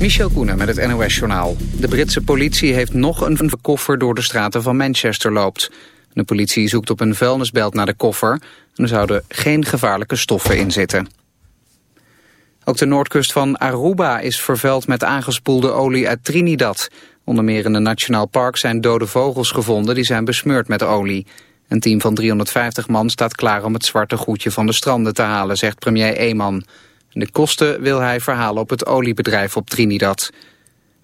Michel Koenen met het NOS-journaal. De Britse politie heeft nog een koffer door de straten van Manchester loopt. De politie zoekt op een vuilnisbelt naar de koffer. En er zouden geen gevaarlijke stoffen in zitten. Ook de noordkust van Aruba is vervuild met aangespoelde olie uit Trinidad. Onder meer in een nationaal park zijn dode vogels gevonden die zijn besmeurd met olie. Een team van 350 man staat klaar om het zwarte goedje van de stranden te halen, zegt premier Eeman. De kosten wil hij verhalen op het oliebedrijf op Trinidad.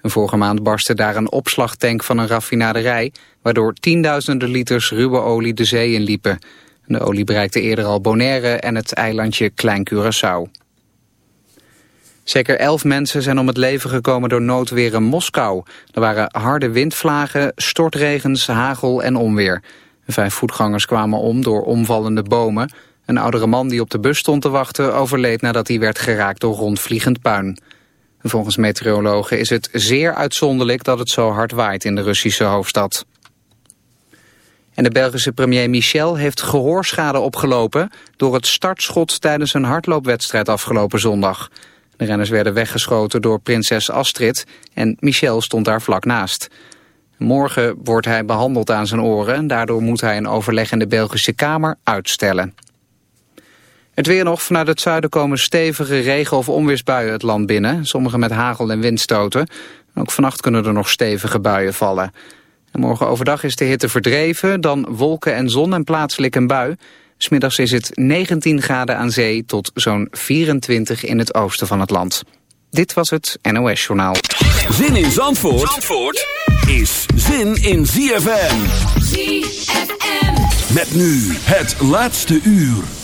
vorige maand barstte daar een opslagtank van een raffinaderij... waardoor tienduizenden liters ruwe olie de zee in liepen. De olie bereikte eerder al Bonaire en het eilandje Klein Curaçao. Zeker elf mensen zijn om het leven gekomen door noodweer in Moskou. Er waren harde windvlagen, stortregens, hagel en onweer. Vijf voetgangers kwamen om door omvallende bomen. Een oudere man die op de bus stond te wachten overleed nadat hij werd geraakt door rondvliegend puin. Volgens meteorologen is het zeer uitzonderlijk dat het zo hard waait in de Russische hoofdstad. En de Belgische premier Michel heeft gehoorschade opgelopen door het startschot tijdens een hardloopwedstrijd afgelopen zondag. De renners werden weggeschoten door prinses Astrid en Michel stond daar vlak naast. Morgen wordt hij behandeld aan zijn oren en daardoor moet hij een overleg in de Belgische Kamer uitstellen. Het weer nog. Vanuit het zuiden komen stevige regen- of onweersbuien het land binnen. Sommige met hagel en windstoten. Ook vannacht kunnen er nog stevige buien vallen. En morgen overdag is de hitte verdreven. Dan wolken en zon en plaatselijk een bui. Smiddags is het 19 graden aan zee tot zo'n 24 in het oosten van het land. Dit was het NOS Journaal. Zin in Zandvoort, Zandvoort is zin in ZFM. ZFM. Met nu het laatste uur.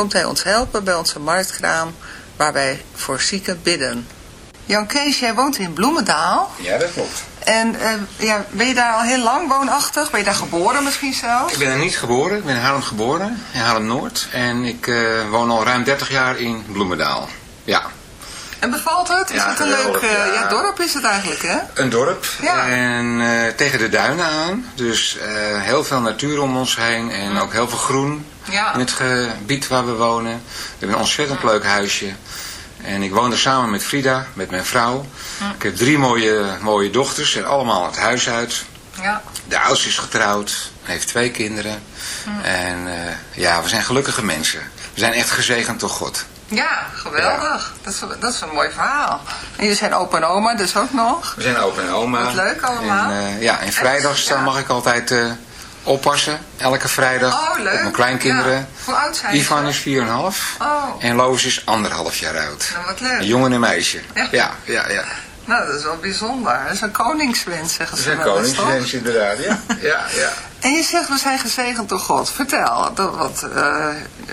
komt hij ons helpen bij onze marktkraam, waar wij voor zieken bidden. Jan Kees, jij woont in Bloemendaal. Ja, dat klopt. En uh, ja, ben je daar al heel lang woonachtig? Ben je daar geboren misschien zelfs? Ik ben er niet geboren. Ik ben in Haarlem geboren, in Haarlem-Noord. En ik uh, woon al ruim 30 jaar in Bloemendaal. Ja. En bevalt het? Is Ja, het een leuk eh, ja. ja, dorp is het eigenlijk, hè? Een dorp Ja. en eh, tegen de duinen aan. Dus eh, heel veel natuur om ons heen en ook heel veel groen Ja. in het gebied waar we wonen. We hebben een ontzettend leuk huisje. En ik woon er samen met Frida, met mijn vrouw. Ik heb drie mooie, mooie dochters en allemaal het huis uit. Ja. De oudste is getrouwd, heeft twee kinderen. En eh, ja, we zijn gelukkige mensen. We zijn echt gezegend door God. Ja, geweldig. Dat, is, dat is een mooi verhaal. En jullie zijn opa en oma, dus ook nog. We zijn opa en oma. Wat leuk allemaal. En, eh, ja, en vrijdags dan mag ik altijd eh, oppassen. Elke vrijdag. Oh. Op mijn kleinkinderen. Ja. Hoe oud zijn Ivan is 4,5. Oh. En Loos is anderhalf jaar oud. Nou, wat leuk. Een jongen en een meisje. Ja. Ja, ja, ja. Nou, dat is wel bijzonder. Dat is een koningswens, zeggen ze wel eens, toch? koningswens inderdaad. Ja, ja, ja. En je zegt, we zijn gezegend door God. Vertel, wat, eh,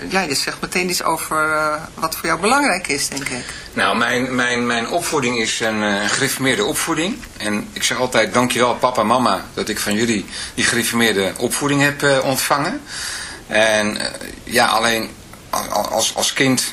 ja, je zegt meteen iets over eh, wat voor jou belangrijk is, denk ik. Nou, mijn, mijn, mijn opvoeding is een uh, gereformeerde opvoeding. En ik zeg altijd, dankjewel papa en mama dat ik van jullie die gereformeerde opvoeding heb uh, ontvangen. En uh, ja, alleen als, als kind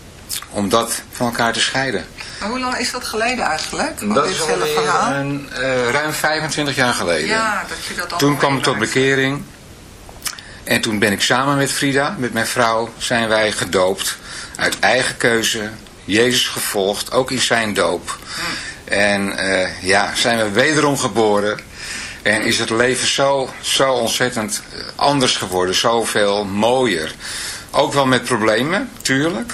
om dat van elkaar te scheiden. Maar hoe lang is dat geleden eigenlijk? Dat is al een, uh, ruim 25 jaar geleden. Ja, dat je dat Toen kwam ik tot bekering. En toen ben ik samen met Frida, met mijn vrouw, zijn wij gedoopt. Uit eigen keuze. Jezus gevolgd, ook in zijn doop. Hm. En uh, ja, zijn we wederom geboren. En is het leven zo, zo ontzettend eh, anders geworden. Zoveel mooier. Ook wel met problemen, tuurlijk.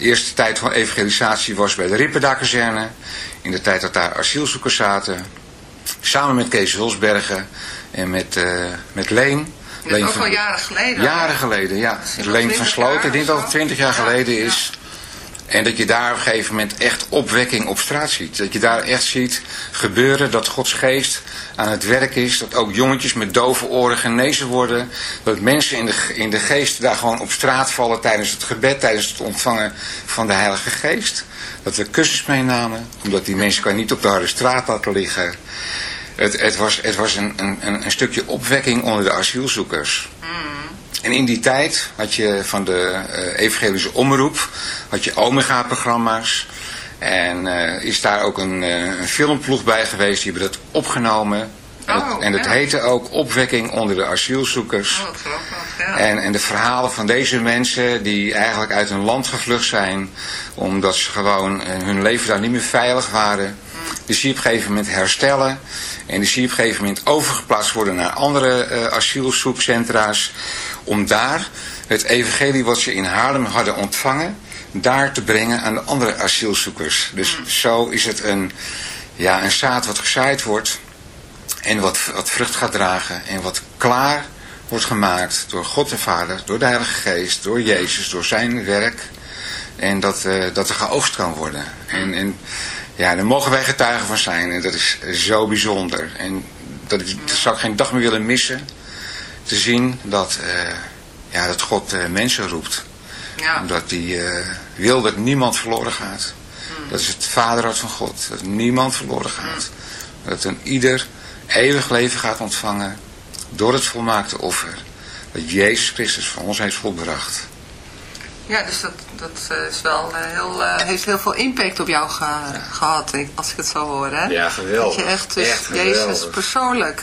de eerste tijd van evangelisatie was bij de Ripperda-kazerne. In de tijd dat daar asielzoekers zaten. Samen met Kees Hulsbergen en met, uh, met Leen. Dat is ook al jaren geleden. Jaren geleden, ja. Leen van Sloten. Ik denk dat het twintig jaar geleden is. En dat je daar op een gegeven moment echt opwekking op straat ziet. Dat je daar echt ziet gebeuren dat Gods geest aan het werk is. Dat ook jongetjes met dove oren genezen worden. Dat mensen in de, in de geest daar gewoon op straat vallen tijdens het gebed, tijdens het ontvangen van de Heilige Geest. Dat we kussens meenamen, omdat die mensen kan niet op de harde straat laten liggen. Het, het was, het was een, een, een stukje opwekking onder de asielzoekers. Mm. En in die tijd had je van de uh, evangelische omroep, had je Omega-programma's. En uh, is daar ook een, uh, een, filmploeg bij geweest, die hebben dat opgenomen. Oh, en het heette ook Opwekking onder de asielzoekers. Oh, ja. en, en de verhalen van deze mensen die eigenlijk uit hun land gevlucht zijn. Omdat ze gewoon hun leven daar niet meer veilig waren. Die zie je op een gegeven moment herstellen. En die zie je op een gegeven moment overgeplaatst worden naar andere uh, asielzoekcentra's om daar het evangelie wat ze in Haarlem hadden ontvangen, daar te brengen aan de andere asielzoekers. Dus mm. zo is het een, ja, een zaad wat gezaaid wordt en wat, wat vrucht gaat dragen en wat klaar wordt gemaakt door God de Vader, door de Heilige Geest, door Jezus, door zijn werk. En dat, uh, dat er geoogst kan worden. En, en ja, daar mogen wij getuigen van zijn. En dat is zo bijzonder. En dat, dat zou ik geen dag meer willen missen te zien dat, uh, ja, dat God uh, mensen roept. Ja. Omdat hij uh, wil dat niemand verloren gaat. Mm. Dat is het vaderhart van God. Dat niemand verloren gaat. Mm. Dat een ieder eeuwig leven gaat ontvangen door het volmaakte offer. Dat Jezus Christus voor ons heeft volbracht. Ja, dus dat, dat is wel heel, heeft heel veel impact op jou ge, gehad, als ik het zo hoor. Hè? Ja, geweldig. Dat je echt, dus echt Jezus persoonlijk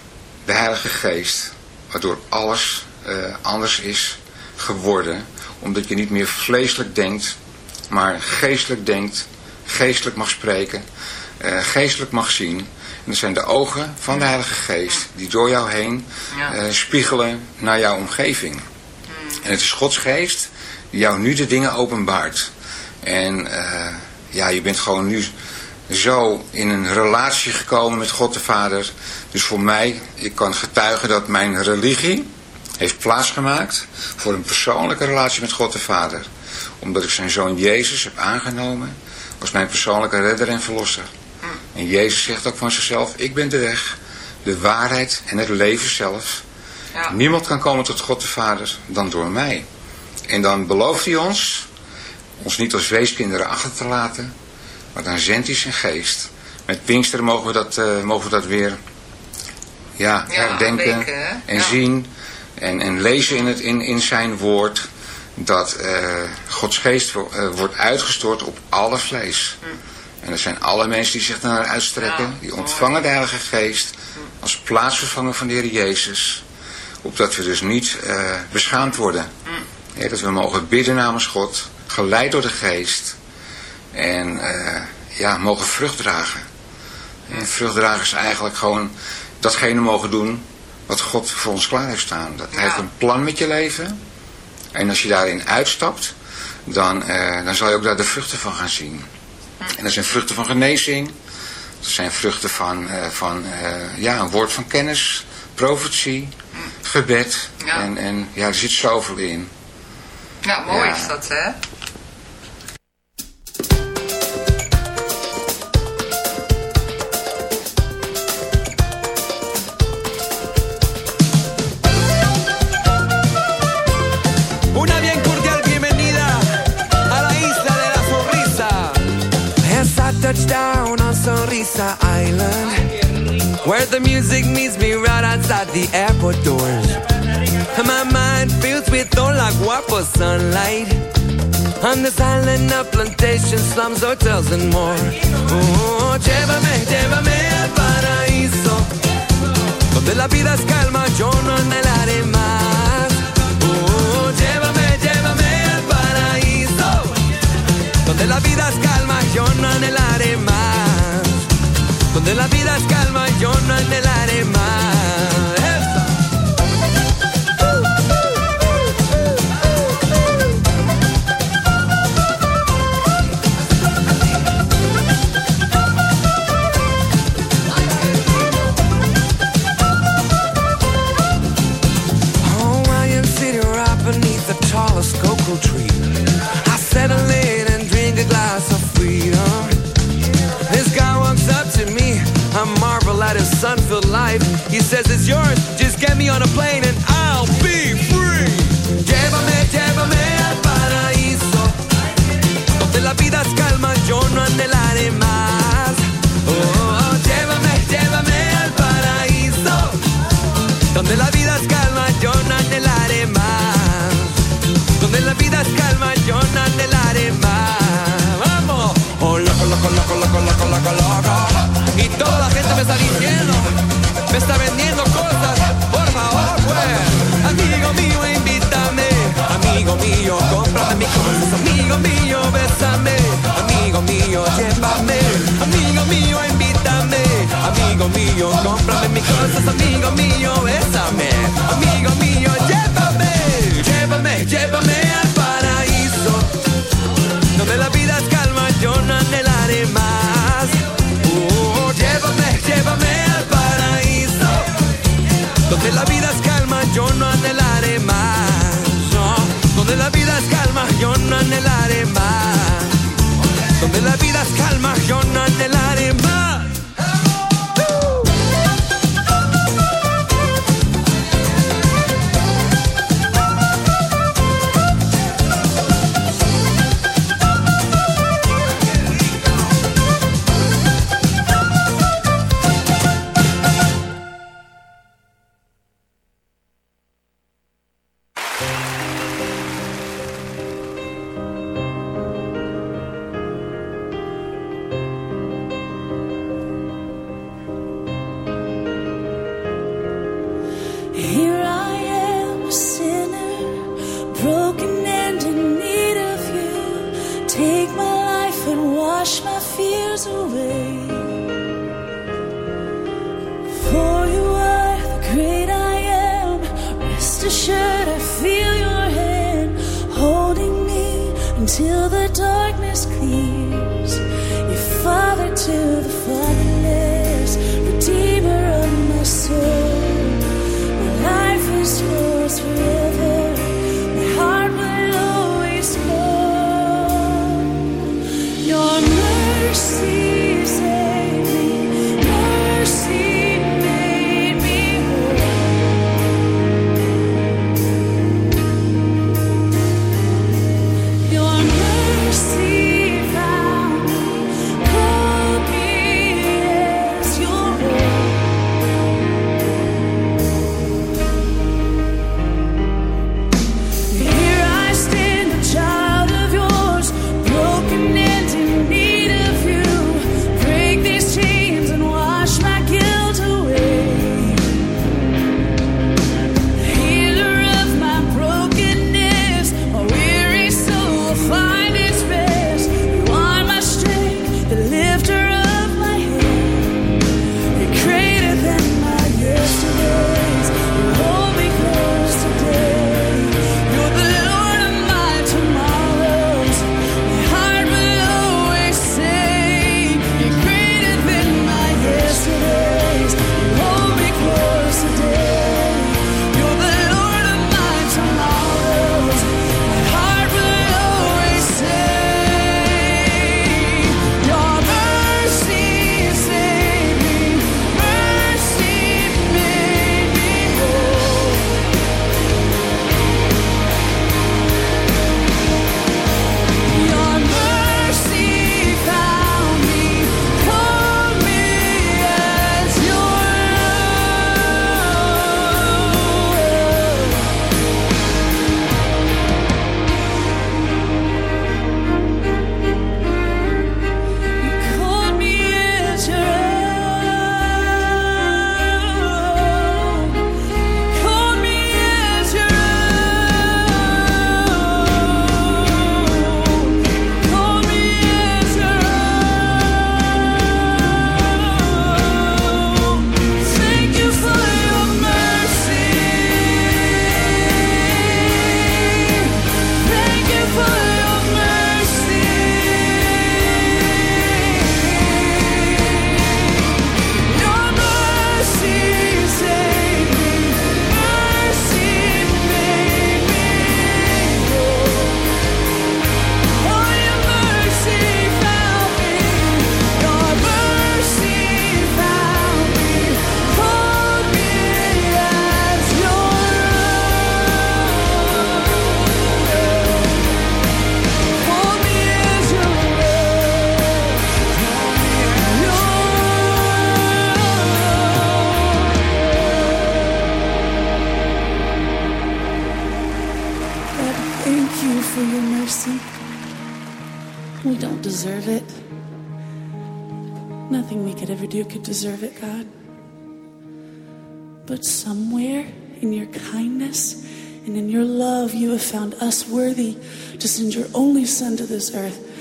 de Heilige Geest, waardoor alles uh, anders is geworden, omdat je niet meer vleeselijk denkt, maar geestelijk denkt, geestelijk mag spreken, uh, geestelijk mag zien. En dat zijn de ogen van de Heilige Geest die door jou heen uh, spiegelen naar jouw omgeving. En het is Gods Geest die jou nu de dingen openbaart. En ja, je bent gewoon nu zo in een relatie gekomen met God de Vader. Dus voor mij, ik kan getuigen dat mijn religie heeft plaatsgemaakt voor een persoonlijke relatie met God de Vader. Omdat ik zijn zoon Jezus heb aangenomen als mijn persoonlijke redder en verlosser. En Jezus zegt ook van zichzelf, ik ben de weg, de waarheid en het leven zelf. Ja. Niemand kan komen tot God de Vader dan door mij. En dan belooft hij ons, ons niet als weeskinderen achter te laten, maar dan zendt hij zijn geest. Met Pinkster mogen we dat, uh, mogen we dat weer ja, ja herdenken en zien en, en lezen in, het, in, in zijn woord dat uh, Gods geest uh, wordt uitgestort op alle vlees. Hm. En dat zijn alle mensen die zich naar uitstrekken, die ontvangen de Heilige Geest hm. als plaatsvervanger van de Heer Jezus. Opdat we dus niet beschaamd worden. Hm. Ja, dat we mogen bidden namens God, geleid door de Geest. En ja, mogen vrucht dragen. En vrucht dragen is eigenlijk gewoon datgene mogen doen wat God voor ons klaar heeft staan. Dat Hij heeft een plan met je leven. En als je daarin uitstapt, dan, uh, dan zal je ook daar de vruchten van gaan zien. En dat zijn vruchten van genezing. Dat zijn vruchten van, uh, van ja, een woord van kennis, profetie, gebed. En, en ja, er zit zoveel in. Ja, mooi ja. is dat, hè? Where the music meets me right outside the airport doors. And my mind fills with all like waffle sunlight. On this island of plantation, slums, hotels and more. Oh, llévame, llévame al paraíso. Donde la vida es calma, yo no anhelaré más. Oh, llévame, llévame al paraíso. Donde la vida es calma, yo no anhelaré más. Donde la vida es calma, y yo no anhelaré más. Oh, tallest cocoa tree. I settle in and drink a glass of freedom. Sun-filled life. He says it's yours. Just get me on a plane and I'll be free. Llévame, llévame al paraíso. Donde la vida es calma, yo no anhelaré más. Oh, llévame, llévame al paraíso. Donde la vida es calma, yo no anhelaré más. Donde la vida es calma, yo no anhelaré más. Toda la gente me está diciendo, me está vendiendo cosas. Por favor, pues. Amigo mío, invítame. Amigo mío, cómprame mis cosas. Amigo mío,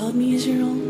called me as your own.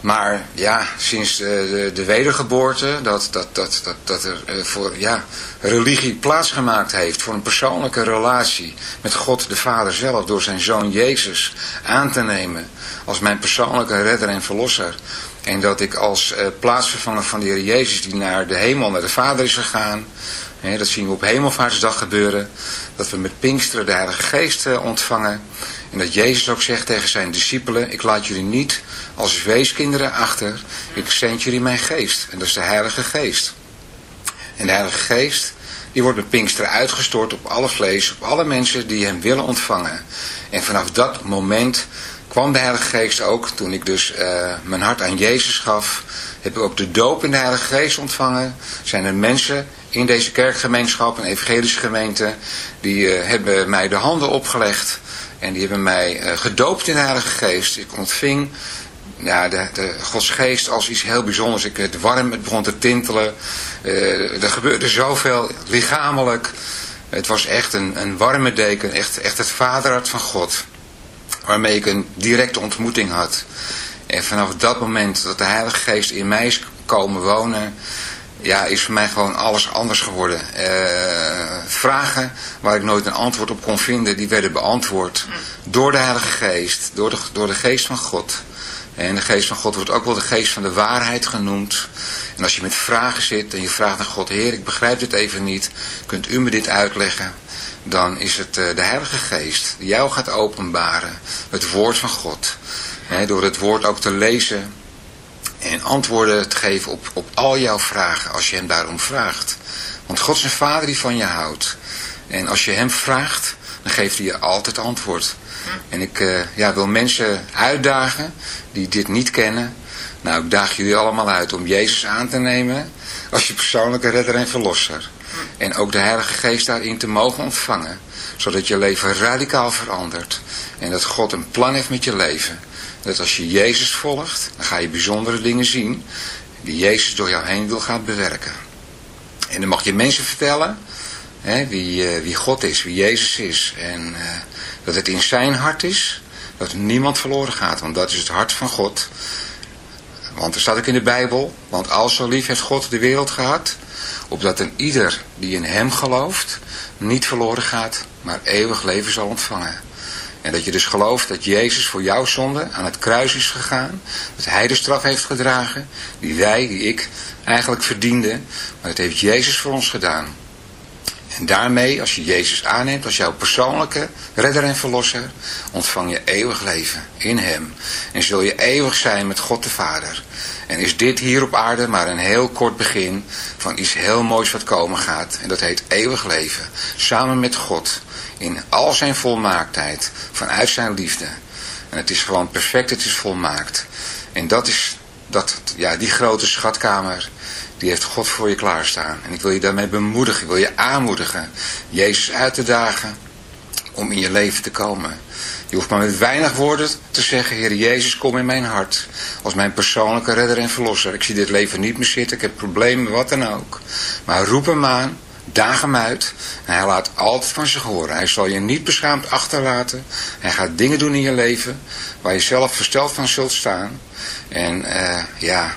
Maar ja, sinds de, de wedergeboorte, dat, dat, dat, dat, dat er voor ja, religie plaatsgemaakt heeft voor een persoonlijke relatie met God de Vader zelf door zijn zoon Jezus aan te nemen als mijn persoonlijke redder en verlosser. En dat ik als uh, plaatsvervanger van de Heer Jezus die naar de hemel, naar de Vader is gegaan, dat zien we op Hemelvaartsdag gebeuren, dat we met Pinksteren de Heilige Geest uh, ontvangen. En dat Jezus ook zegt tegen zijn discipelen, ik laat jullie niet als weeskinderen achter, ik zend jullie mijn geest. En dat is de Heilige Geest. En de Heilige Geest, die wordt met Pinksteren uitgestort op alle vlees, op alle mensen die hem willen ontvangen. En vanaf dat moment kwam de Heilige Geest ook, toen ik dus uh, mijn hart aan Jezus gaf, heb ik ook de doop in de Heilige Geest ontvangen. Zijn er mensen in deze kerkgemeenschap, een evangelische gemeente, die uh, hebben mij de handen opgelegd en die hebben mij uh, gedoopt in de Heilige Geest. Ik ontving ja, de, de Gods geest als iets heel bijzonders. Ik werd warm, het begon te tintelen. Uh, er gebeurde zoveel lichamelijk. Het was echt een, een warme deken, echt, echt het vaderhart van God. Waarmee ik een directe ontmoeting had. En vanaf dat moment dat de Heilige Geest in mij is komen wonen, ja, is voor mij gewoon alles anders geworden. Uh, vragen waar ik nooit een antwoord op kon vinden, die werden beantwoord door de Heilige Geest, door de, door de Geest van God. En de geest van God wordt ook wel de geest van de waarheid genoemd. En als je met vragen zit en je vraagt aan God, Heer, ik begrijp dit even niet, kunt u me dit uitleggen? Dan is het uh, de Heilige Geest die jou gaat openbaren, het woord van God. Door het woord ook te lezen en antwoorden te geven op, op al jouw vragen, als je hem daarom vraagt. Want God is een vader die van je houdt. En als je hem vraagt, dan geeft hij je altijd antwoord. En ik uh, ja, wil mensen uitdagen die dit niet kennen. Nou, ik daag jullie allemaal uit om Jezus aan te nemen als je persoonlijke redder en verlosser. En ook de Heilige Geest daarin te mogen ontvangen. Zodat je leven radicaal verandert. En dat God een plan heeft met je leven. Dat als je Jezus volgt, dan ga je bijzondere dingen zien. Die Jezus door jou heen wil gaan bewerken. En dan mag je mensen vertellen hè, wie, uh, wie God is, wie Jezus is. En uh, dat het in zijn hart is, dat niemand verloren gaat. Want dat is het hart van God. Want er staat ook in de Bijbel, want al zo lief heeft God de wereld gehad, opdat een ieder die in hem gelooft, niet verloren gaat, maar eeuwig leven zal ontvangen. En dat je dus gelooft dat Jezus voor jouw zonde aan het kruis is gegaan, dat hij de straf heeft gedragen, die wij, die ik, eigenlijk verdienden, maar dat heeft Jezus voor ons gedaan. En daarmee, als je Jezus aanneemt als jouw persoonlijke redder en verlosser, ontvang je eeuwig leven in hem. En zul je eeuwig zijn met God de Vader. En is dit hier op aarde maar een heel kort begin van iets heel moois wat komen gaat. En dat heet eeuwig leven. Samen met God. In al zijn volmaaktheid. Vanuit zijn liefde. En het is gewoon perfect, het is volmaakt. En dat is dat, ja, die grote schatkamer, die heeft God voor je klaarstaan. En ik wil je daarmee bemoedigen, ik wil je aanmoedigen, Jezus uit te dagen om in je leven te komen. Je hoeft maar met weinig woorden te zeggen, Heer Jezus, kom in mijn hart. Als mijn persoonlijke redder en verlosser. Ik zie dit leven niet meer zitten, ik heb problemen, wat dan ook. Maar roep hem aan, daag hem uit. En hij laat altijd van zich horen. Hij zal je niet beschaamd achterlaten. Hij gaat dingen doen in je leven waar je zelf versteld van zult staan. En eh, ja,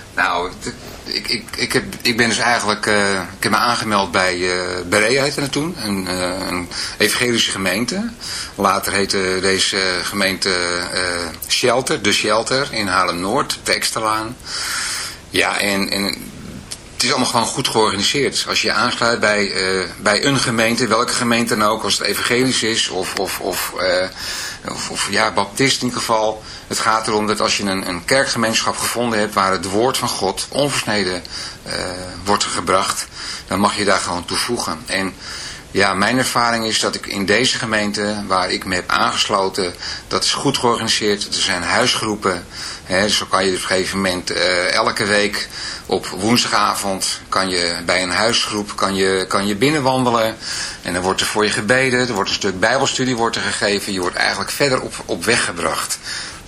Nou, ik, ik, ik, heb, ik ben dus eigenlijk, eh, ik heb me aangemeld bij uh, Berea heette het toen, een, eh, een evangelische gemeente. Later heette deze gemeente eh, Shelter, de Shelter in Haarlem-Noord, de Eksterlaan. Ja, en, het is allemaal gewoon goed georganiseerd. Als je je aansluit bij, eh, bij een gemeente, welke gemeente dan ook, als het evangelisch is of, of, of, eh, of, of ja, baptist in ieder geval. Het gaat erom dat als je een, een kerkgemeenschap gevonden hebt waar het woord van God onversneden eh, wordt gebracht, dan mag je daar gewoon toevoegen. En ja, mijn ervaring is dat ik in deze gemeente, waar ik me heb aangesloten, dat is goed georganiseerd. Er zijn huisgroepen. Hè, zo kan je op een gegeven moment eh, elke week op woensdagavond kan je bij een huisgroep kan je, kan je binnenwandelen. En dan wordt er voor je gebeden, er wordt een stuk bijbelstudie wordt er gegeven. Je wordt eigenlijk verder op, op weg gebracht.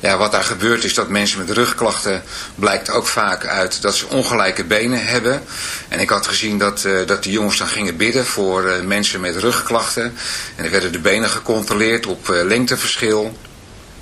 ja, wat daar gebeurt is dat mensen met rugklachten blijkt ook vaak uit dat ze ongelijke benen hebben. En ik had gezien dat, uh, dat die jongens dan gingen bidden voor uh, mensen met rugklachten. En er werden de benen gecontroleerd op uh, lengteverschil.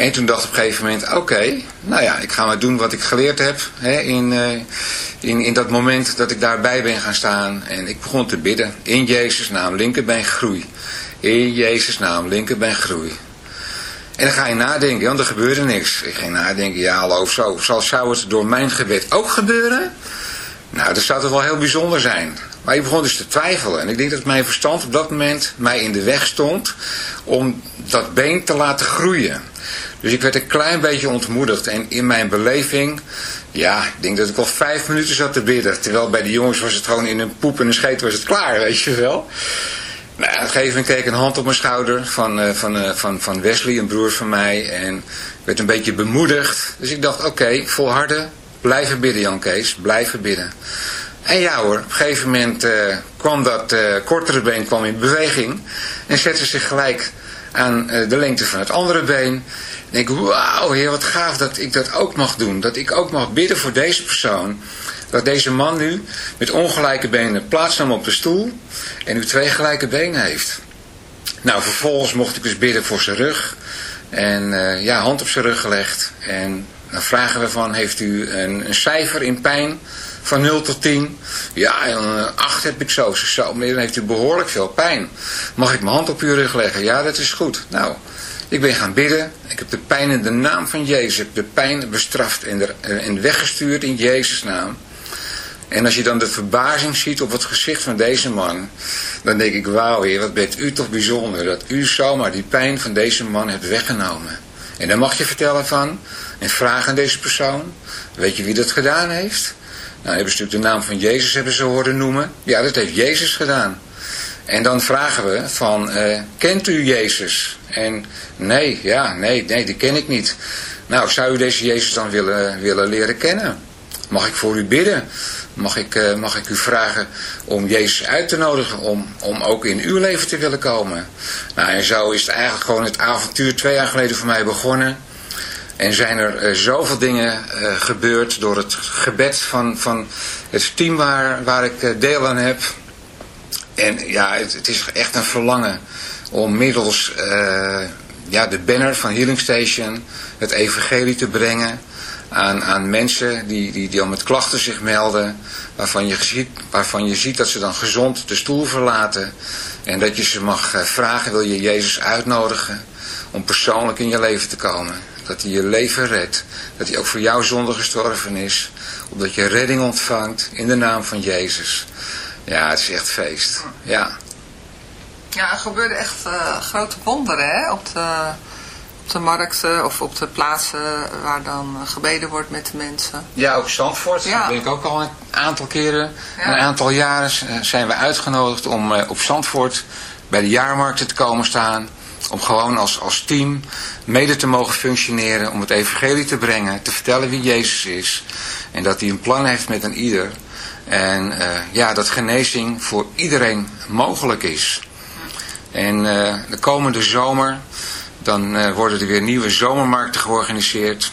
En toen dacht ik op een gegeven moment, oké, nou ja, ik ga maar doen wat ik geleerd heb hè, in, uh, in, in dat moment dat ik daarbij ben gaan staan. En ik begon te bidden, in Jezus naam, linkerbeen groei. In Jezus naam, linkerbeen groei. En dan ga je nadenken, want er gebeurde niks. Ik ging nadenken, ja hallo, zo, zal, zou het door mijn gebed ook gebeuren? Nou, dat zou toch wel heel bijzonder zijn. Maar ik begon dus te twijfelen. En ik denk dat mijn verstand op dat moment mij in de weg stond om dat been te laten groeien. Dus ik werd een klein beetje ontmoedigd. En in mijn beleving, ja, ik denk dat ik al vijf minuten zat te bidden. Terwijl bij de jongens was het gewoon in een poep en een scheet was het klaar, weet je wel. Nou, op een gegeven moment kreeg ik een hand op mijn schouder van, uh, van, uh, van, van Wesley, een broer van mij. En ik werd een beetje bemoedigd. Dus ik dacht, oké, okay, volharden, blijven bidden Jan Kees, blijven bidden. En ja hoor, op een gegeven moment uh, kwam dat kortere been kwam in beweging. En zette zich gelijk aan de lengte van het andere been. En ik, wauw heer, wat gaaf dat ik dat ook mag doen. Dat ik ook mag bidden voor deze persoon. Dat deze man nu met ongelijke benen plaatsnam op de stoel. En nu twee gelijke benen heeft. Nou, vervolgens mocht ik dus bidden voor zijn rug. En uh, ja, hand op zijn rug gelegd. En dan vragen we van, heeft u een, een cijfer in pijn van 0 tot 10? Ja, een 8 heb ik zo. Zo, maar dan heeft u behoorlijk veel pijn. Mag ik mijn hand op uw rug leggen? Ja, dat is goed. Nou, ik ben gaan bidden. Ik heb de pijn in de naam van Jezus. Ik heb de pijn bestraft en, er, en weggestuurd in Jezus' naam. En als je dan de verbazing ziet op het gezicht van deze man, dan denk ik, wauw heer, wat bent u toch bijzonder, dat u zomaar die pijn van deze man hebt weggenomen. En dan mag je vertellen van, en vragen aan deze persoon, weet je wie dat gedaan heeft? Nou, hebben ze natuurlijk de naam van Jezus hebben ze horen noemen. Ja, dat heeft Jezus gedaan. En dan vragen we van, uh, kent u Jezus? En nee, ja, nee, nee, die ken ik niet. Nou, zou u deze Jezus dan willen, willen leren kennen? Mag ik voor u bidden? Mag ik, uh, mag ik u vragen om Jezus uit te nodigen om, om ook in uw leven te willen komen? Nou, en zo is het eigenlijk gewoon het avontuur twee jaar geleden voor mij begonnen. En zijn er uh, zoveel dingen uh, gebeurd door het gebed van, van het team waar, waar ik deel aan heb. En ja, het, het, is echt een verlangen om middels ja, de banner van Healing Station het evangelie te brengen aan, aan mensen die, die, die al met klachten zich melden, waarvan je, ziet, waarvan je ziet dat ze dan gezond de stoel verlaten en dat je ze mag vragen, wil je Jezus uitnodigen om persoonlijk in je leven te komen. Dat hij je leven redt. Dat hij ook voor jouw zonde gestorven is. Opdat je redding ontvangt in de naam van Jezus. Ja, het is echt feest. Ja. Ja, er gebeuren echt uh, grote wonderen hè? Op, de, op de markten of op de plaatsen waar dan gebeden wordt met de mensen. Ja, ook Zandvoort. Ja. Daar ben ik ook al een aantal keren. Ja. Een aantal jaren zijn we uitgenodigd om uh, op Zandvoort bij de jaarmarkten te komen staan. Om gewoon als, als team mede te mogen functioneren. Om het evangelie te brengen. Te vertellen wie Jezus is. En dat hij een plan heeft met een ieder. En uh, ja, dat genezing voor iedereen mogelijk is. En uh, de komende zomer, dan uh, worden er weer nieuwe zomermarkten georganiseerd.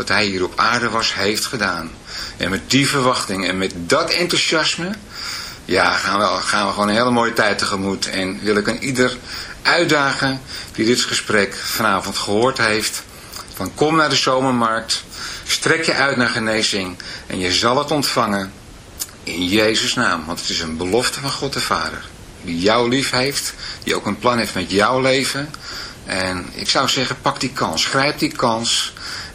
dat hij hier op aarde was, heeft gedaan. En met die verwachting en met dat enthousiasme, ja, gaan we, gaan we gewoon een hele mooie tijd tegemoet. En wil ik aan ieder uitdagen die dit gesprek vanavond gehoord heeft, van kom naar de zomermarkt, strek je uit naar genezing en je zal het ontvangen in Jezus' naam. Want het is een belofte van God de Vader, die jou lief heeft, die ook een plan heeft met jouw leven. En ik zou zeggen, pak die kans, grijp die kans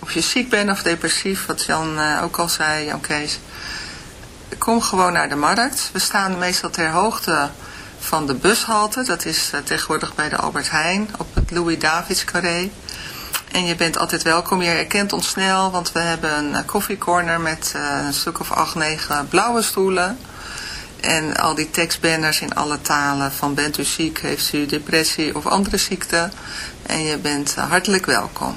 of je ziek bent of depressief, wat Jan uh, ook al zei, Jan Kees. Kom gewoon naar de markt. We staan meestal ter hoogte van de bushalte. Dat is uh, tegenwoordig bij de Albert Heijn op het Louis Davids carré. En je bent altijd welkom. Je herkent ons snel, want we hebben een uh, koffiecorner met een stuk of acht, negen blauwe stoelen. En al die tekstbanners in alle talen van bent u ziek, heeft u depressie of andere ziekte. En je bent hartelijk welkom.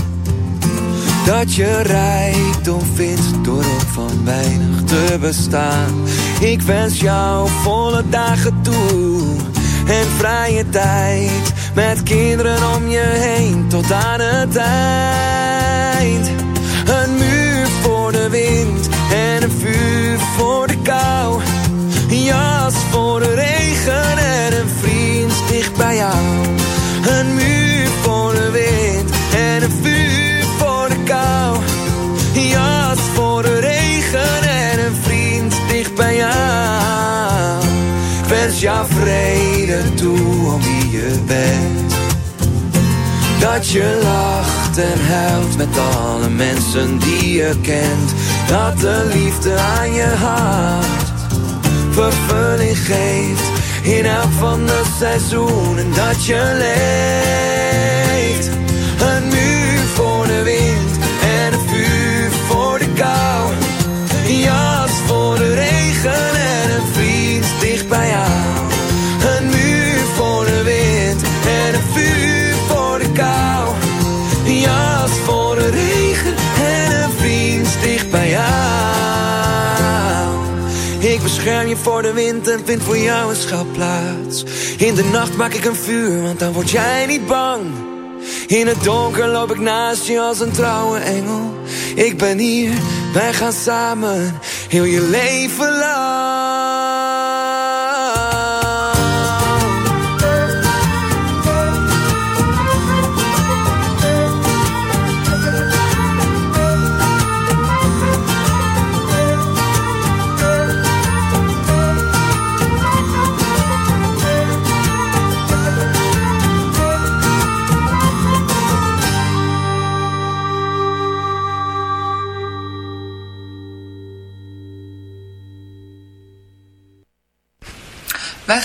Dat je rijkdom vindt door op van weinig te bestaan. Ik wens jou volle dagen toe en vrije tijd. Met kinderen om je heen tot aan het eind. Een muur voor de wind en een vuur voor de kou. Een jas voor de regen en een vriend dicht bij jou. Een muur bij jou. Ik wens jou vrede toe om wie je bent. Dat je lacht en huilt met alle mensen die je kent. Dat de liefde aan je hart vervulling geeft. In elk van de seizoenen dat je leeft. Een muur voor de wind en een vriend dicht bij jou. Een muur voor de wind en een vuur voor de kou. Een jas voor de regen en een vriend dicht bij jou. Ik bescherm je voor de wind en vind voor jou een schuilplaats. In de nacht maak ik een vuur, want dan word jij niet bang. In het donker loop ik naast je als een trouwe engel. Ik ben hier, wij gaan samen, heel je leven lang.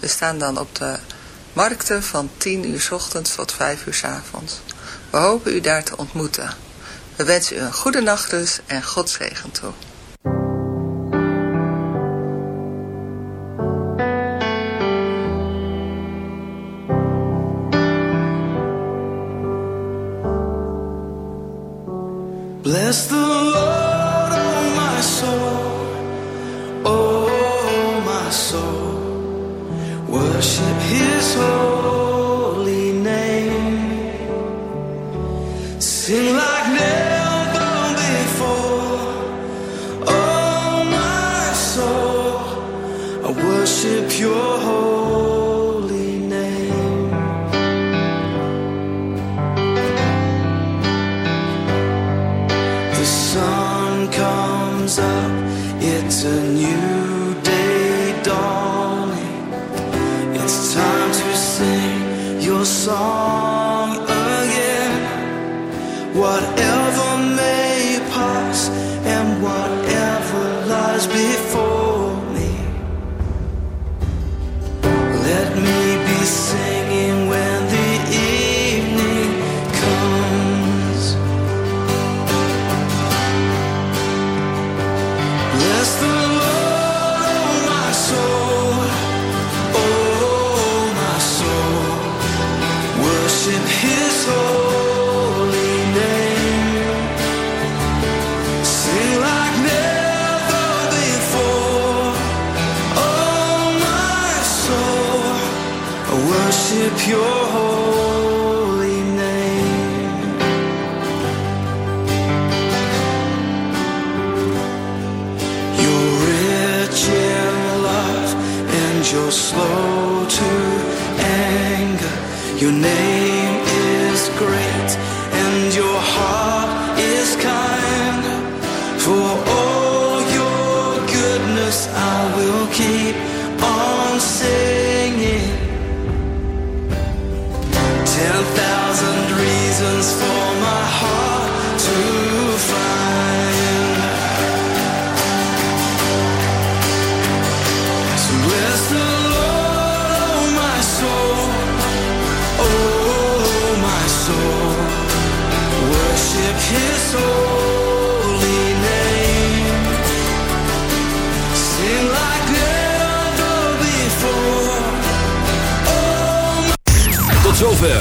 We staan dan op de markten van 10 uur ochtends tot 5 uur avonds. We hopen u daar te ontmoeten. We wensen u een goede nachtrust en God zegen toe. Before